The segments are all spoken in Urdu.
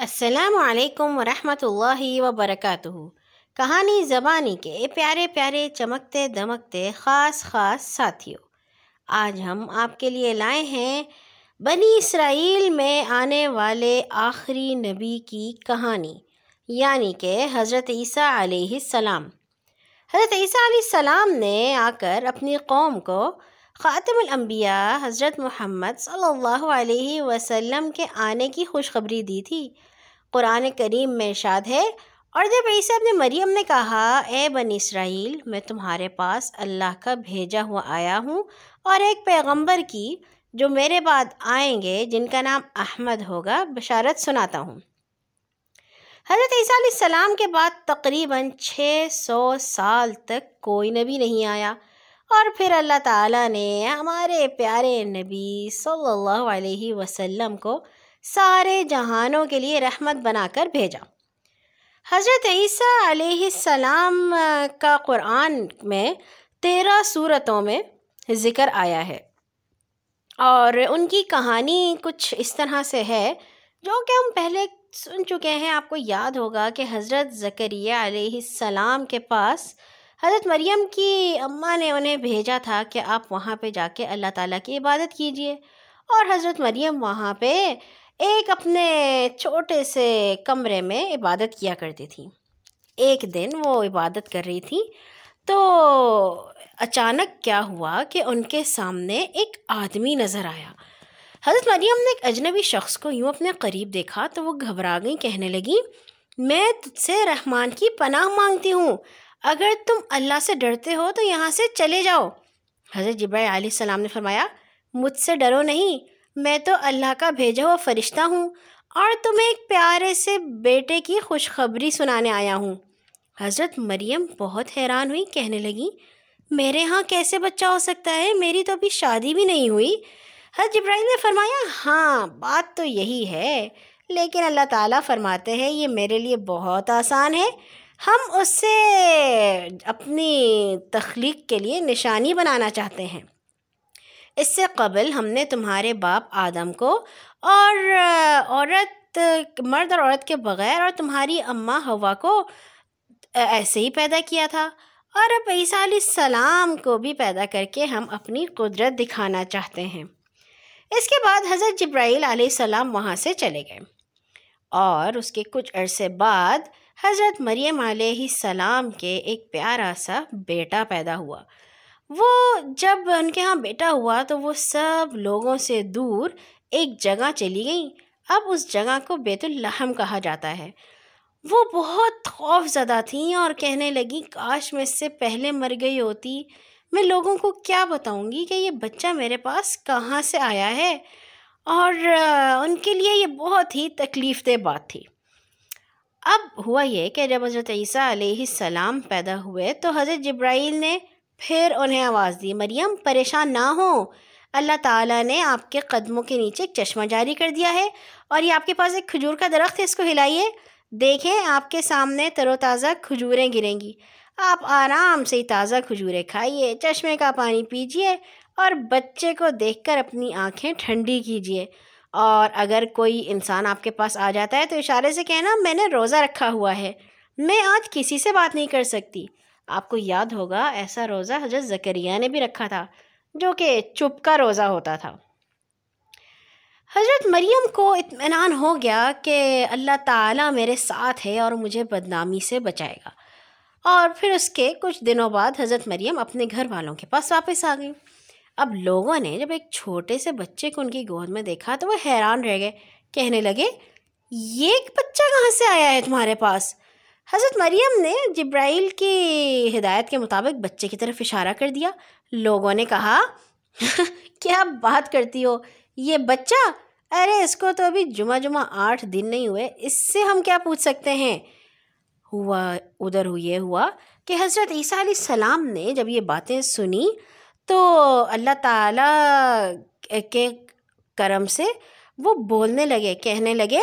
السلام علیکم ورحمۃ اللہ وبرکاتہ۔ کہانی زبانی کے پیارے پیارے چمکتے دمکتے خاص خاص ساتھیوں۔ آج ہم آپ کے لیے لائے ہیں بنی اسرائیل میں آنے والے آخری نبی کی کہانی یعنی کہ حضرت عیسیٰ علیہ السلام۔ حضرت عیسیٰ علیہ السلام نے آ کر اپنی قوم کو خاتم الانبیاء حضرت محمد صلی اللہ علیہ وسلم کے آنے کی خوشخبری دی تھی۔ قرآن کریم میں ارشاد ہے، اور جب عیسیٰ ابن مریم نے کہا، اے بنی اسرائیل، میں تمہارے پاس اللہ کا بھیجا ہوا آیا ہوں، اور ایک پیغمبر کی جو میرے بعد آئیں گے، جن کا نام احمد ہوگا، بشارت سناتا ہوں۔ حضرت عیسیٰ علیہ السلام کے بعد تقریباً چھ سو سال تک کوئی نبی نہیں آیا، اور پھر اللہ تعالیٰ نے ہمارے پیارے نبی صلی اللہ علیہ وسلم کو سارے جہانوں کے لیے رحمت بنا کر بھیجا۔ حضرت عیسیٰ علیہ السلام کا قرآن میں تیرہ صورتوں میں ذکر آیا ہے۔ اور ان کی کہانی کچھ اس طرح سے ہے، جو کہ ہم پہلے سن چکے ہیں۔ آپ کو یاد ہوگا کہ حضرت ذکریہ علیہ السلام کے پاس حضرت مریم کی اماں نے انہیں بھیجا تھا کہ آپ وہاں پہ جا کے اللہ تعالیٰ کی عبادت کیجیے اور حضرت مریم وہاں پہ ایک اپنے چھوٹے سے کمرے میں عبادت کیا کرتی تھی۔ ایک دن وہ عبادت کر رہی تھی تو اچانک کیا ہوا کہ ان کے سامنے ایک آدمی نظر آیا۔ حضرت مریم نے ایک اجنبی شخص کو یوں اپنے قریب دیکھا تو وہ گھبرا گئی، کہنے لگی، میں تجھ سے رحمان کی پناہ مانگتی ہوں۔ اگر تم اللہ سے ڈرتے ہو تو یہاں سے چلے جاؤ۔ حضرت جبرائیل علیہ السلام نے فرمایا، مجھ سے ڈرو نہیں میں تو اللہ کا بھیجا ہوا فرشتہ ہوں اور تمہیں ایک پیارے سے بیٹے کی خوشخبری سنانے آیا ہوں۔ حضرت مریم بہت حیران ہوئی، کہنے لگی، میرے ہاں کیسے بچہ ہو سکتا ہے؟ میری تو ابھی شادی بھی نہیں ہوئی۔ حضرت جبرائیل نے فرمایا ہاں بات تو یہی ہے، لیکن اللہ تعالیٰ فرماتے ہیں، یہ میرے لیے بہت آسان ہے۔ ہم اس سے اپنی تخلیق کے لیے نشانی بنانا چاہتے ہیں۔ اس سے قبل ہم نے تمہارے باپ آدم کو اور عورت، مرد اور عورت کے بغیر اور تمہاری اماں ہوا کو ایسے ہی پیدا کیا تھا۔ اور اب عیسیٰ علیہ السلام کو بھی پیدا کر کے ہم اپنی قدرت دکھانا چاہتے ہیں۔ اس کے بعد حضرت جبرائیل علیہ السلام وہاں سے چلے گئے۔ اور اس کے کچھ عرصے بعد حضرت مریم علیہ السلام کے ایک پیارا سا بیٹا پیدا ہوا۔ وہ جب ان کے ہاں بیٹا ہوا تو وہ سب لوگوں سے دور ایک جگہ چلی گئیں۔ اب اس جگہ کو بیت الحم کہا جاتا ہے۔ وہ بہت خوف زدہ تھیں اور کہنے لگی کاش میں اس سے پہلے مر گئی ہوتی۔ میں لوگوں کو کیا بتاؤں گی کہ یہ بچہ میرے پاس کہاں سے آیا ہے؟ اور ان کے لیے یہ بہت ہی تکلیف دہ بات تھی۔ اب ہوا یہ کہ جب حضرت عیسیٰ علیہ السلام پیدا ہوئے تو حضرت جبرائیل نے پھر انہیں آواز دی، مریم پریشان نہ ہوں اللہ تعالیٰ نے آپ کے قدموں کے نیچے ایک چشمہ جاری کر دیا ہے اور یہ آپ کے پاس ایک کھجور کا درخت ہے، اس کو ہلائیے۔ دیکھیں، آپ کے سامنے تر و تازہ کھجوریں گریں گی۔ آپ آرام سے تازہ کھجوریں کھائیے، چشمے کا پانی پیجیے اور بچے کو دیکھ کر اپنی آنکھیں ٹھنڈی کیجیے۔ اور اگر کوئی انسان آپ کے پاس آ جاتا ہے تو اشارے سے کہنا، میں نے روزہ رکھا ہوا ہے، میں آج کسی سے بات نہیں کر سکتی۔ آپ کو یاد ہوگا، ایسا روزہ حضرت ذکریہ نے بھی رکھا تھا، جو کہ چپ کا روزہ ہوتا تھا۔ حضرت مریم کو اطمینان ہو گیا کہ اللہ تعالیٰ میرے ساتھ ہے اور مجھے بدنامی سے بچائے گا۔ اور پھر اس کے کچھ دنوں بعد حضرت مریم اپنے گھر والوں کے پاس واپس آ گئی اب لوگوں نے جب ایک چھوٹے سے بچے کو ان کی گود میں دیکھا تو وہ حیران رہ گئے، کہنے لگے، یہ ایک بچہ کہاں سے آیا ہے تمہارے پاس؟ حضرت مریم نے جبرائیل کی ہدایت کے مطابق بچے کی طرف اشارہ کر دیا۔ لوگوں نے کہا، کیا بات کرتی ہو؟ یہ بچہ؟ ارے، اس کو تو ابھی جمعہ جمعہ آٹھ دن نہیں ہوئے، اس سے ہم کیا پوچھ سکتے ہیں؟ ہوا، ادھر یہ ہوا کہ حضرت عیسیٰ علیہ السلام نے جب یہ باتیں سنی تو اللہ تعالیٰ کے کرم سے وہ بولنے لگے، کہنے لگے،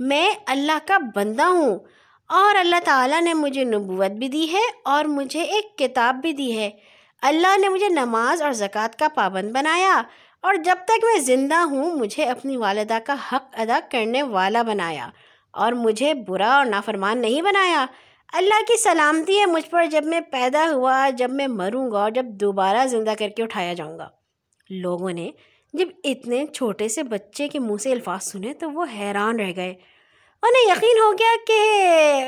میں اللہ کا بندہ ہوں اور اللہ تعالیٰ نے مجھے نبوت بھی دی ہے اور مجھے ایک کتاب بھی دی ہے۔ اللہ نے مجھے نماز اور زکوٰۃ کا پابند بنایا اور جب تک میں زندہ ہوں، مجھے اپنی والدہ کا حق ادا کرنے والا بنایا اور مجھے برا اور نافرمان نہیں بنایا۔ اللہ کی سلامتی ہے مجھ پر جب میں پیدا ہوا، جب میں مروں گا اور جب دوبارہ زندہ کر کے اٹھایا جاؤں گا۔ لوگوں نے جب اتنے چھوٹے سے بچے کے منہ سے الفاظ سنے تو وہ حیران رہ گئے۔ انہیں یقین ہو گیا کہ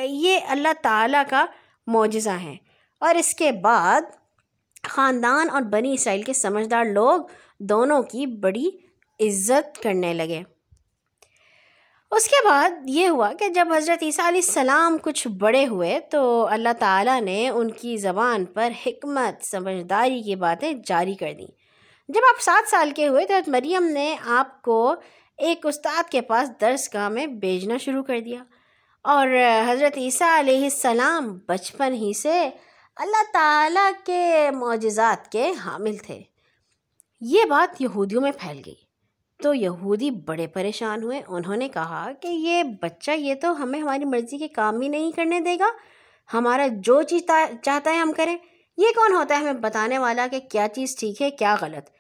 یہ اللہ تعالیٰ کا معجزہ ہے اور اس کے بعد خاندان اور بنی اسرائیل کے سمجھدار لوگ دونوں کی بڑی عزت کرنے لگے۔ اس کے بعد یہ ہوا کہ جب حضرت عیسیٰ علیہ السلام کچھ بڑے ہوئے تو اللہ تعالیٰ نے ان کی زبان پر حکمت، سمجھداری کی باتیں جاری کر دیں۔ جب آپ سات سال کے ہوئے تو مریم نے آپ کو ایک استاد کے پاس درس گاہ میں بھیجنا شروع کر دیا اور حضرت عیسیٰ علیہ السلام بچپن ہی سے اللہ تعالیٰ کے معجزات کے حامل تھے۔ یہ بات یہودیوں میں پھیل گئی۔ تو یہودی بڑے پریشان ہوئے۔ انہوں نے کہا کہ یہ بچہ یہ تو ہمیں ہماری مرضی کے کام ہی نہیں کرنے دے گا۔ ہمارا جو چیز چاہتا ہے ہم کریں۔ یہ کون ہوتا ہے ہمیں بتانے والا کہ کیا چیز ٹھیک ہے، کیا غلط۔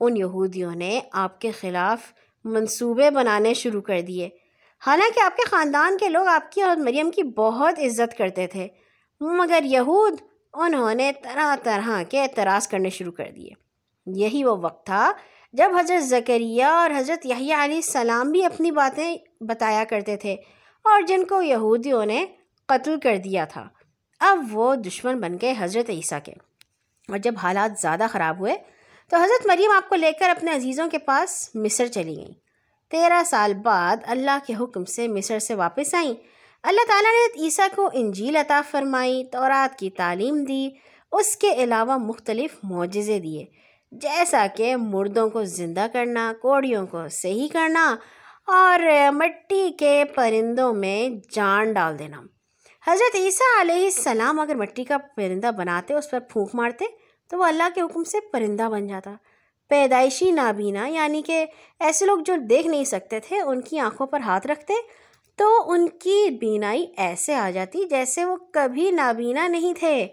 ان یہودیوں نے آپ کے خلاف منصوبے بنانے شروع کر دیے۔ حالانکہ آپ کے خاندان کے لوگ آپ کی اور مریم کی بہت عزت کرتے تھے، مگر یہود انہوں نے طرح طرح کے اعتراض کرنے شروع کر دیے۔ یہی وہ وقت تھا جب حضرت ذکریہ اور حضرت یحییٰ علیہ السلام بھی اپنی باتیں بتایا کرتے تھے اور جن کو یہودیوں نے قتل کر دیا تھا۔ اب وہ دشمن بن گئے حضرت عیسیٰ کے۔ اور جب حالات زیادہ خراب ہوئے تو حضرت مریم آپ کو لے کر اپنے عزیزوں کے پاس مصر چلی گئیں۔ تیرہ سال بعد اللہ کے حکم سے مصر سے واپس آئیں۔ اللہ تعالیٰ نے عیسیٰ کو انجیل عطا فرمائی، تورات کی تعلیم دی، اس کے علاوہ مختلف معجزے دیے۔ جیسا کہ مردوں کو زندہ کرنا، کوڑیوں کو صحیح کرنا اور مٹی کے پرندوں میں جان ڈال دینا۔ حضرت عیسیٰ علیہ السلام اگر مٹی کا پرندہ بناتے، اس پر پھونک مارتے تو وہ اللہ کے حکم سے پرندہ بن جاتا۔ پیدائشی نابینا یعنی کہ ایسے لوگ جو دیکھ نہیں سکتے تھے، ان کی آنکھوں پر ہاتھ رکھتے، تو ان کی بینائی ایسے آ جاتی جیسے وہ کبھی نابینا نہیں تھے۔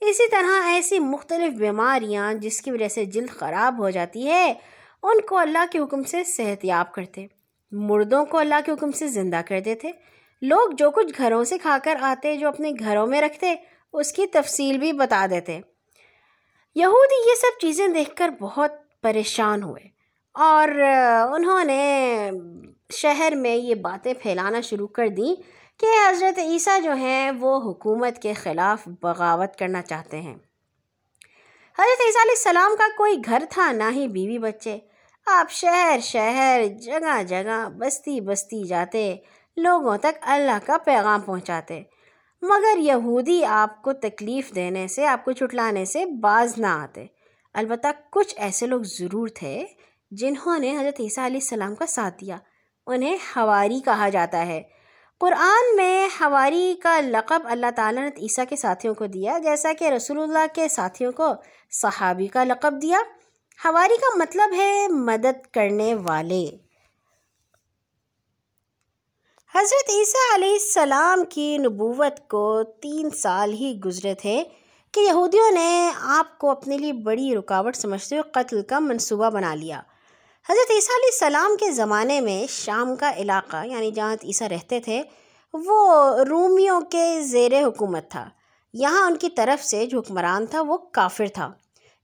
اسی طرح ایسی مختلف بیماریاں جس کی وجہ سے جلد خراب ہو جاتی ہے، ان کو اللہ کے حکم سے صحت یاب کرتے۔ مردوں کو اللہ کے حکم سے زندہ کر دیتے۔ لوگ جو کچھ گھروں سے کھا کر آتے، جو اپنے گھروں میں رکھتے، اس کی تفصیل بھی بتا دیتے۔ یہودی یہ سب چیزیں دیکھ کر بہت پریشان ہوئے اور انہوں نے شہر میں یہ باتیں پھیلانا شروع کر دیں کہ حضرت عیسیٰ جو ہیں وہ حکومت کے خلاف بغاوت کرنا چاہتے ہیں۔ حضرت عیسیٰ علیہ السلام کا کوئی گھر تھا، نہ ہی بیوی بچے۔ آپ شہر شہر، جگہ جگہ، بستی بستی جاتے، لوگوں تک اللہ کا پیغام پہنچاتے۔ مگر یہودی آپ کو تکلیف دینے سے، آپ کو چھٹلانے سے باز نہ آتے۔ البتہ کچھ ایسے لوگ ضرور تھے جنہوں نے حضرت عیسیٰ علیہ السلام کا ساتھ دیا۔ انہیں ہواری کہا جاتا ہے۔ قرآن میں ہواری کا لقب اللہ تعالیٰ نے عیسیٰ کے ساتھیوں کو دیا، جیسا کہ رسول اللہ کے ساتھیوں کو صحابی کا لقب دیا۔ ہواری کا مطلب ہے مدد کرنے والے۔ حضرت عیسیٰ علیہ السلام کی نبوت کو تین سال ہی گزرے تھے کہ یہودیوں نے آپ کو اپنے لیے بڑی رکاوٹ سمجھتے ہوئے قتل کا منصوبہ بنا لیا۔ حضرت عیسیٰ علیہ السلام کے زمانے میں شام کا علاقہ یعنی جہاں عیسیٰ رہتے تھے، وہ رومیوں کے زیر حکومت تھا۔ یہاں ان کی طرف سے جو حکمران تھا، وہ کافر تھا۔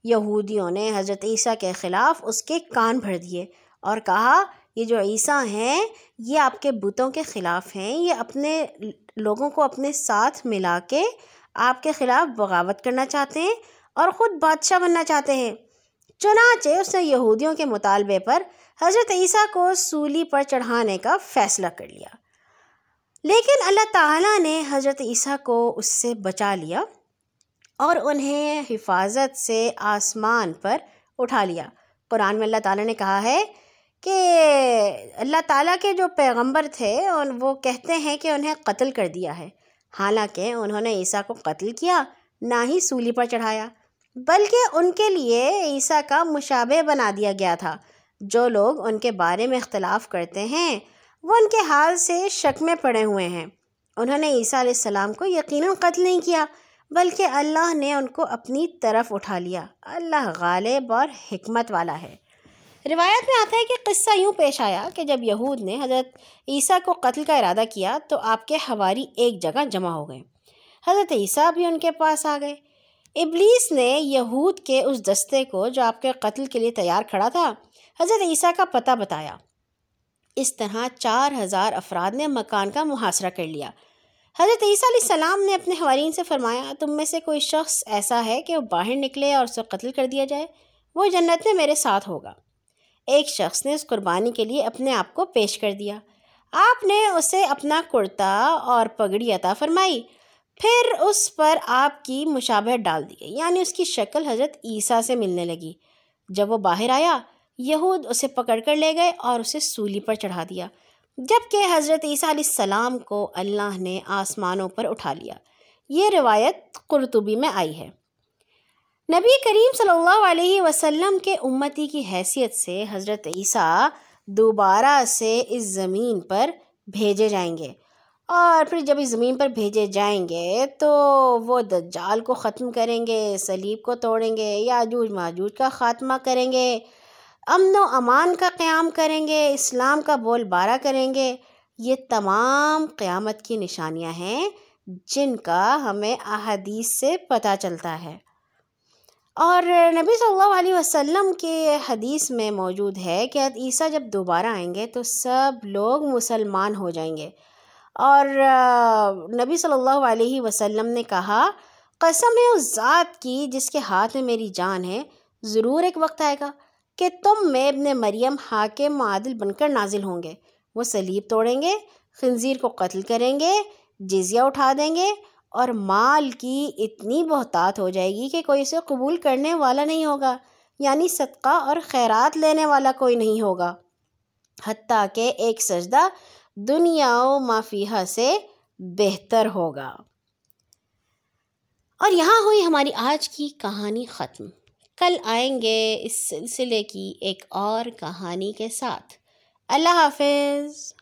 یہودیوں نے حضرت عیسیٰ کے خلاف اس کے کان بھر دیے اور کہا یہ جو عیسیٰ ہیں، یہ آپ کے بتوں کے خلاف ہیں، یہ اپنے لوگوں کو اپنے ساتھ ملا کے آپ کے خلاف بغاوت کرنا چاہتے ہیں اور خود بادشاہ بننا چاہتے ہیں۔ چنانچہ اس نے یہودیوں کے مطالبے پر حضرت عیسیٰ کو سولی پر چڑھانے کا فیصلہ کر لیا۔ لیکن اللہ تعالیٰ نے حضرت عیسیٰ کو اس سے بچا لیا اور انہیں حفاظت سے آسمان پر اٹھا لیا۔ قرآن میں اللہ تعالیٰ نے کہا ہے کہ اللہ تعالیٰ کے جو پیغمبر تھے وہ کہتے ہیں کہ انہیں قتل کر دیا ہے۔ حالانکہ انہوں نے عیسیٰ کو قتل کیا، نہ ہی سولی پر چڑھایا، بلکہ ان کے لیے عیسیٰ کا مشابہ بنا دیا گیا تھا۔ جو لوگ ان کے بارے میں اختلاف کرتے ہیں، وہ ان کے حال سے شک میں پڑے ہوئے ہیں۔ انہوں نے عیسیٰ علیہ السلام کو یقیناً قتل نہیں کیا، بلکہ اللہ نے ان کو اپنی طرف اٹھا لیا۔ اللہ غالب اور حکمت والا ہے۔ روایت میں آتا ہے کہ قصہ یوں پیش آیا کہ جب یہود نے حضرت عیسیٰ کو قتل کا ارادہ کیا تو آپ کے حواری ایک جگہ جمع ہو گئے۔ حضرت عیسیٰ بھی ان کے پاس آ گئے۔ ابلیس نے یہود کے اس دستے کو جو آپ کے قتل کے لیے تیار کھڑا تھا، حضرت عیسیٰ کا پتہ بتایا۔ اس طرح چار ہزار افراد نے مکان کا محاصرہ کر لیا۔ حضرت عیسیٰ علیہ السلام نے اپنے حوارین سے فرمایا، تم میں سے کوئی شخص ایسا ہے کہ وہ باہر نکلے اور اسے قتل کر دیا جائے؟ وہ جنت میں میرے ساتھ ہوگا۔ ایک شخص نے اس قربانی کے لیے اپنے آپ کو پیش کر دیا۔ آپ نے اسے اپنا کرتا اور پگڑی عطا فرمائی۔ پھر اس پر آپ کی مشابہت ڈال دی گئی یعنی اس کی شکل حضرت عیسیٰ سے ملنے لگی۔ جب وہ باہر آیا، یہود اسے پکڑ کر لے گئے اور اسے سولی پر چڑھا دیا جبکہ حضرت عیسیٰ علیہ السلام کو اللہ نے آسمانوں پر اٹھا لیا۔ یہ روایت قرطبی میں آئی ہے۔ نبی کریم صلی اللہ علیہ وسلم کے امتی کی حیثیت سے حضرت عیسیٰ دوبارہ سے اس زمین پر بھیجے جائیں گے۔ اور پھر جب اس زمین پر بھیجے جائیں گے تو وہ دجال کو ختم کریں گے سلیب کو توڑیں گے یاجوج ماجوج کا خاتمہ کریں گے۔ امن و امان کا قیام کریں گے، اسلام کا بول بارہ کریں گے۔ یہ تمام قیامت کی نشانیاں ہیں جن کا ہمیں احادیث سے پتہ چلتا ہے۔ اور نبی صلی اللہ علیہ وسلم کے حدیث میں موجود ہے کہ عیسیٰ جب دوبارہ آئیں گے تو سب لوگ مسلمان ہو جائیں گے۔ اور نبی صلی اللہ علیہ وسلم نے کہا، قسم ہے اس ذات کی جس کے ہاتھ میں میری جان ہے، ضرور ایک وقت آئے گا کہ تم میں ابن مریم حاکم معادل بن کر نازل ہوں گے۔ وہ سلیب توڑیں گے، خنزیر کو قتل کریں گے، جزیہ اٹھا دیں گے اور مال کی اتنی بہتات ہو جائے گی کہ کوئی اسے قبول کرنے والا نہیں ہوگا یعنی صدقہ اور خیرات لینے والا کوئی نہیں ہوگا۔ حتیٰ کہ ایک سجدہ دنیا و مافیہ سے بہتر ہوگا۔ اور یہاں ہوئی ہماری آج کی کہانی ختم۔ کل آئیں گے اس سلسلے کی ایک اور کہانی کے ساتھ۔ اللہ حافظ۔